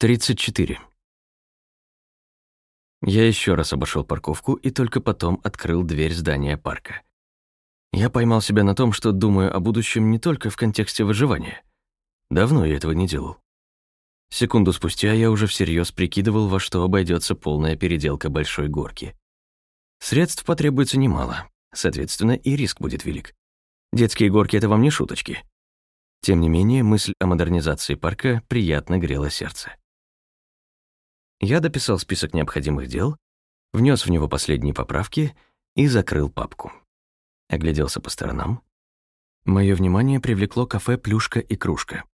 34. Я еще раз обошел парковку и только потом открыл дверь здания парка. Я поймал себя на том, что думаю о будущем не только в контексте выживания. Давно я этого не делал. Секунду спустя я уже всерьез прикидывал, во что обойдется полная переделка большой горки. Средств потребуется немало, соответственно, и риск будет велик. Детские горки — это вам не шуточки. Тем не менее, мысль о модернизации парка приятно грела сердце. Я дописал список необходимых дел, внес в него последние поправки и закрыл папку. Огляделся по сторонам. Мое внимание привлекло кафе «Плюшка и кружка».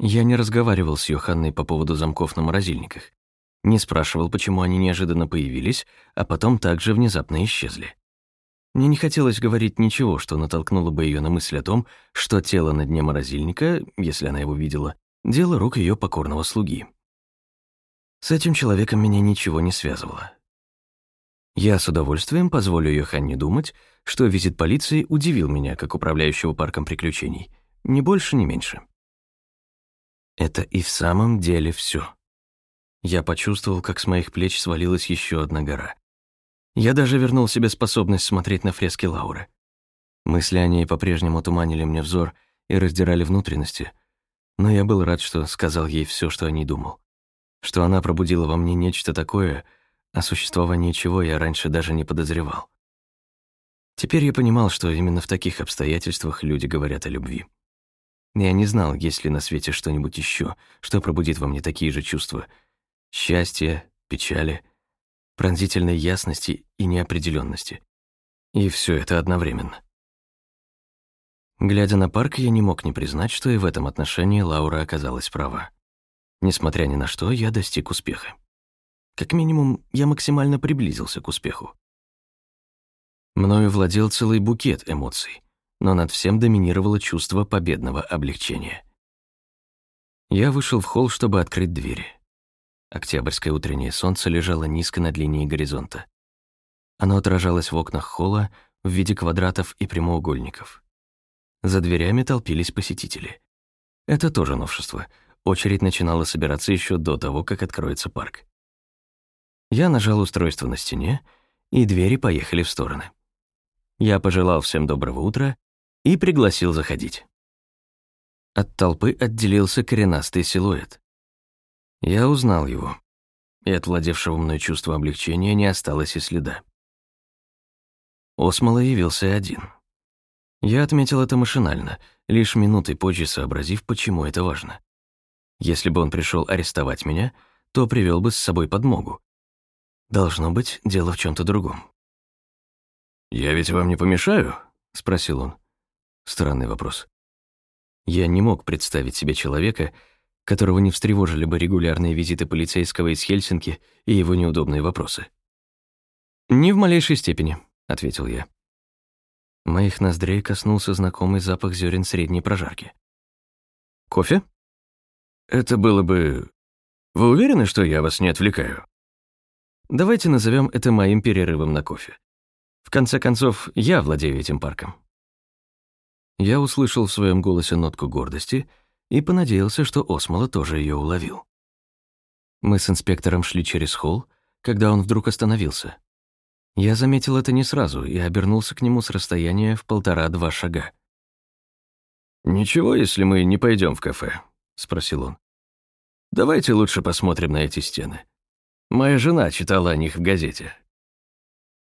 Я не разговаривал с Йоханной по поводу замков на морозильниках. Не спрашивал, почему они неожиданно появились, а потом также внезапно исчезли. Мне не хотелось говорить ничего, что натолкнуло бы ее на мысль о том, что тело на дне морозильника, если она его видела, дело рук ее покорного слуги. С этим человеком меня ничего не связывало. Я с удовольствием позволю Йоханне думать, что визит полиции удивил меня как управляющего парком приключений. Ни больше, ни меньше. Это и в самом деле все. Я почувствовал, как с моих плеч свалилась еще одна гора. Я даже вернул себе способность смотреть на фрески Лауры. Мысли о ней по-прежнему туманили мне взор и раздирали внутренности, но я был рад, что сказал ей все, что о ней думал что она пробудила во мне нечто такое, о существовании чего я раньше даже не подозревал. Теперь я понимал, что именно в таких обстоятельствах люди говорят о любви. Я не знал, есть ли на свете что-нибудь еще, что пробудит во мне такие же чувства — счастья, печали, пронзительной ясности и неопределенности. И все это одновременно. Глядя на парк, я не мог не признать, что и в этом отношении Лаура оказалась права. Несмотря ни на что, я достиг успеха. Как минимум, я максимально приблизился к успеху. Мною владел целый букет эмоций, но над всем доминировало чувство победного облегчения. Я вышел в холл, чтобы открыть двери. Октябрьское утреннее солнце лежало низко над линией горизонта. Оно отражалось в окнах холла в виде квадратов и прямоугольников. За дверями толпились посетители. Это тоже новшество — Очередь начинала собираться еще до того, как откроется парк. Я нажал устройство на стене, и двери поехали в стороны. Я пожелал всем доброго утра и пригласил заходить. От толпы отделился коренастый силуэт. Я узнал его, и от владевшего мной чувства облегчения не осталось и следа. Осмола явился один. Я отметил это машинально, лишь минутой позже сообразив, почему это важно. Если бы он пришел арестовать меня, то привел бы с собой подмогу. Должно быть, дело в чем то другом. «Я ведь вам не помешаю?» — спросил он. Странный вопрос. Я не мог представить себе человека, которого не встревожили бы регулярные визиты полицейского из Хельсинки и его неудобные вопросы. «Не в малейшей степени», — ответил я. Моих ноздрей коснулся знакомый запах зерен средней прожарки. «Кофе?» Это было бы... Вы уверены, что я вас не отвлекаю? Давайте назовем это моим перерывом на кофе. В конце концов, я владею этим парком. Я услышал в своем голосе нотку гордости и понадеялся, что Осмола тоже ее уловил. Мы с инспектором шли через холл, когда он вдруг остановился. Я заметил это не сразу и обернулся к нему с расстояния в полтора-два шага. «Ничего, если мы не пойдем в кафе?» — спросил он. «Давайте лучше посмотрим на эти стены. Моя жена читала о них в газете».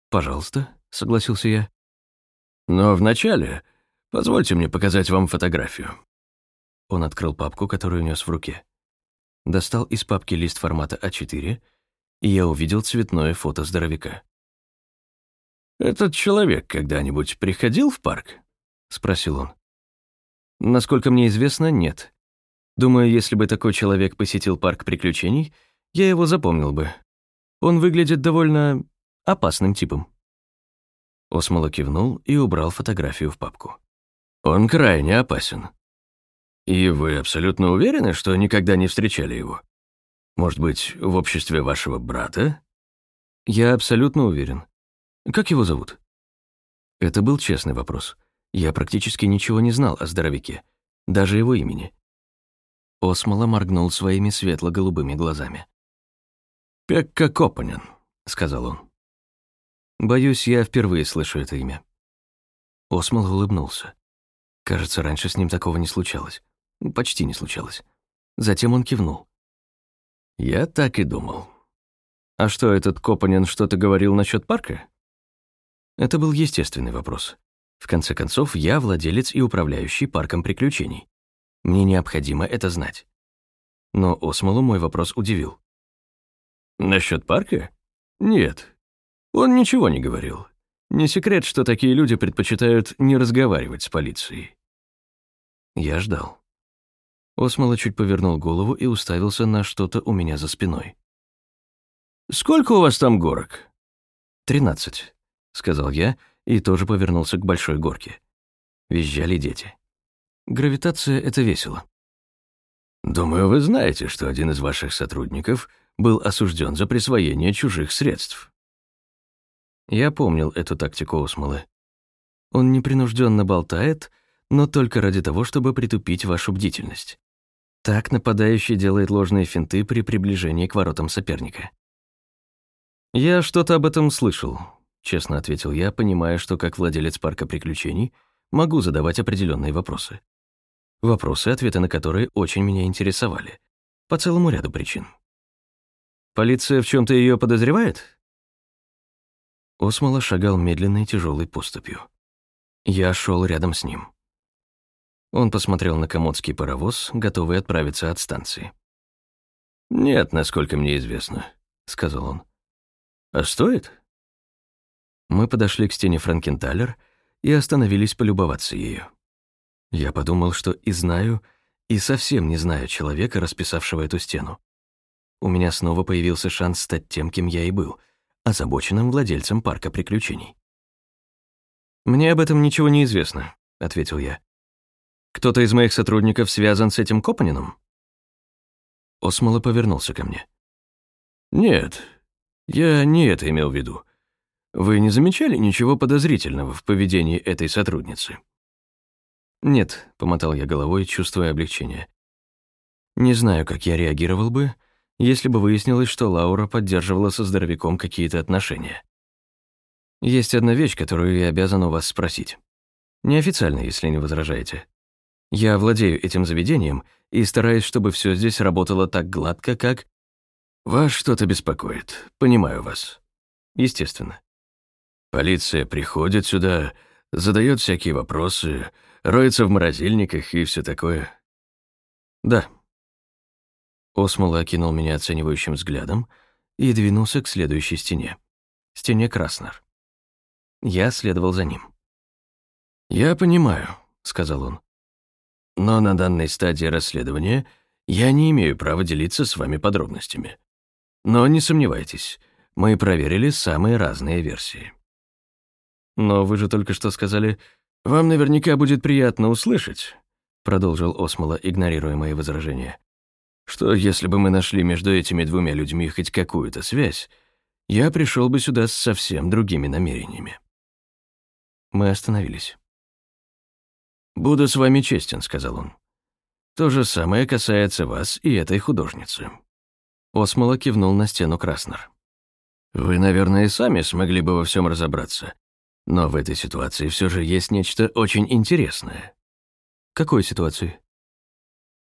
«Пожалуйста», — согласился я. «Но вначале позвольте мне показать вам фотографию». Он открыл папку, которую нес в руке. Достал из папки лист формата А4, и я увидел цветное фото здоровяка. «Этот человек когда-нибудь приходил в парк?» — спросил он. «Насколько мне известно, нет. Думаю, если бы такой человек посетил парк приключений, я его запомнил бы. Он выглядит довольно опасным типом». Осмола кивнул и убрал фотографию в папку. «Он крайне опасен. И вы абсолютно уверены, что никогда не встречали его? Может быть, в обществе вашего брата?» «Я абсолютно уверен. Как его зовут?» Это был честный вопрос. Я практически ничего не знал о здоровяке, даже его имени. Осмола моргнул своими светло-голубыми глазами. «Пекка Копанин», — сказал он. «Боюсь, я впервые слышу это имя». Осмол улыбнулся. Кажется, раньше с ним такого не случалось. Почти не случалось. Затем он кивнул. «Я так и думал. А что, этот Копанин что-то говорил насчет парка?» Это был естественный вопрос. В конце концов, я владелец и управляющий парком приключений. Мне необходимо это знать. Но Осмолу мой вопрос удивил. «Насчет парка? Нет. Он ничего не говорил. Не секрет, что такие люди предпочитают не разговаривать с полицией». Я ждал. Осмола чуть повернул голову и уставился на что-то у меня за спиной. «Сколько у вас там горок?» «Тринадцать», — сказал я и тоже повернулся к большой горке. Визжали дети. Гравитация — это весело. «Думаю, вы знаете, что один из ваших сотрудников был осужден за присвоение чужих средств». Я помнил эту тактику Осмолы. Он непринужденно болтает, но только ради того, чтобы притупить вашу бдительность. Так нападающий делает ложные финты при приближении к воротам соперника. «Я что-то об этом слышал», — честно ответил я, понимая, что как владелец парка приключений могу задавать определенные вопросы. Вопросы, ответы на которые очень меня интересовали. По целому ряду причин. «Полиция в чем то ее подозревает?» Осмола шагал медленной тяжелой поступью. Я шел рядом с ним. Он посмотрел на комодский паровоз, готовый отправиться от станции. «Нет, насколько мне известно», — сказал он. «А стоит?» Мы подошли к стене Франкенталер и остановились полюбоваться ею. Я подумал, что и знаю, и совсем не знаю человека, расписавшего эту стену. У меня снова появился шанс стать тем, кем я и был, озабоченным владельцем парка приключений. «Мне об этом ничего не известно», — ответил я. Кто-то из моих сотрудников связан с этим Копанином?» Осмола повернулся ко мне. «Нет, я не это имел в виду. Вы не замечали ничего подозрительного в поведении этой сотрудницы?» «Нет», — помотал я головой, чувствуя облегчение. «Не знаю, как я реагировал бы, если бы выяснилось, что Лаура поддерживала со здоровяком какие-то отношения. Есть одна вещь, которую я обязан у вас спросить. Неофициально, если не возражаете. Я владею этим заведением и стараюсь, чтобы все здесь работало так гладко, как... Вас что-то беспокоит. Понимаю вас. Естественно. Полиция приходит сюда, задает всякие вопросы, роется в морозильниках и все такое. Да. Осмола окинул меня оценивающим взглядом и двинулся к следующей стене. Стене Краснер. Я следовал за ним. «Я понимаю», — сказал он. Но на данной стадии расследования я не имею права делиться с вами подробностями. Но не сомневайтесь, мы проверили самые разные версии. Но вы же только что сказали, вам наверняка будет приятно услышать, продолжил Осмола, игнорируя мои возражения, что если бы мы нашли между этими двумя людьми хоть какую-то связь, я пришел бы сюда с совсем другими намерениями. Мы остановились. «Буду с вами честен», — сказал он. «То же самое касается вас и этой художницы». Осмола кивнул на стену Краснер. «Вы, наверное, сами смогли бы во всем разобраться. Но в этой ситуации все же есть нечто очень интересное». «Какой ситуации?»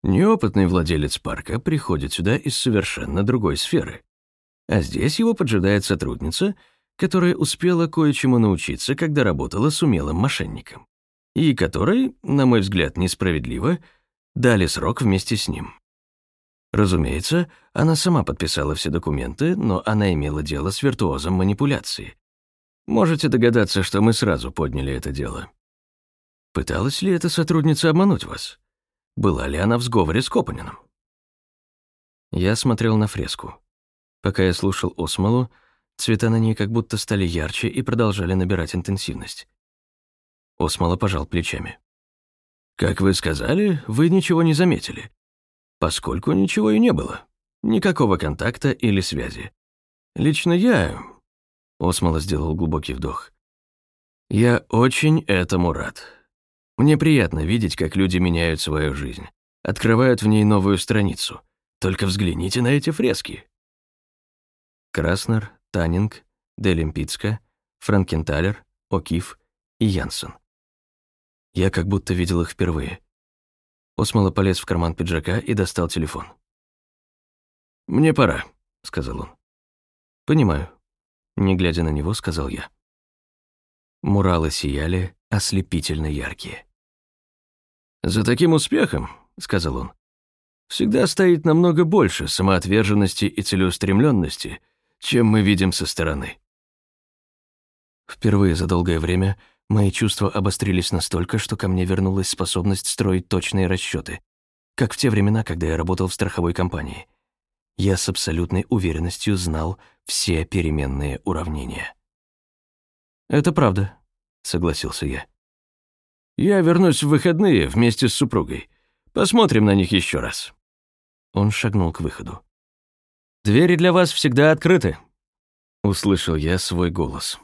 Неопытный владелец парка приходит сюда из совершенно другой сферы. А здесь его поджидает сотрудница, которая успела кое-чему научиться, когда работала с умелым мошенником и которой, на мой взгляд, несправедливо, дали срок вместе с ним. Разумеется, она сама подписала все документы, но она имела дело с виртуозом манипуляции. Можете догадаться, что мы сразу подняли это дело. Пыталась ли эта сотрудница обмануть вас? Была ли она в сговоре с Копанином? Я смотрел на фреску. Пока я слушал Осмолу, цвета на ней как будто стали ярче и продолжали набирать интенсивность. Осмола пожал плечами. «Как вы сказали, вы ничего не заметили, поскольку ничего и не было. Никакого контакта или связи. Лично я...» Осмола сделал глубокий вдох. «Я очень этому рад. Мне приятно видеть, как люди меняют свою жизнь, открывают в ней новую страницу. Только взгляните на эти фрески. Краснер, Таннинг, Делимпицка, Франкенталер, О'Кифф и Янсен. Я как будто видел их впервые. Осмоло полез в карман пиджака и достал телефон. «Мне пора», — сказал он. «Понимаю», — не глядя на него, сказал я. Муралы сияли, ослепительно яркие. «За таким успехом», — сказал он, — «всегда стоит намного больше самоотверженности и целеустремленности, чем мы видим со стороны». Впервые за долгое время мои чувства обострились настолько, что ко мне вернулась способность строить точные расчеты, как в те времена, когда я работал в страховой компании. Я с абсолютной уверенностью знал все переменные уравнения. «Это правда», — согласился я. «Я вернусь в выходные вместе с супругой. Посмотрим на них еще раз». Он шагнул к выходу. «Двери для вас всегда открыты», — услышал я свой голос.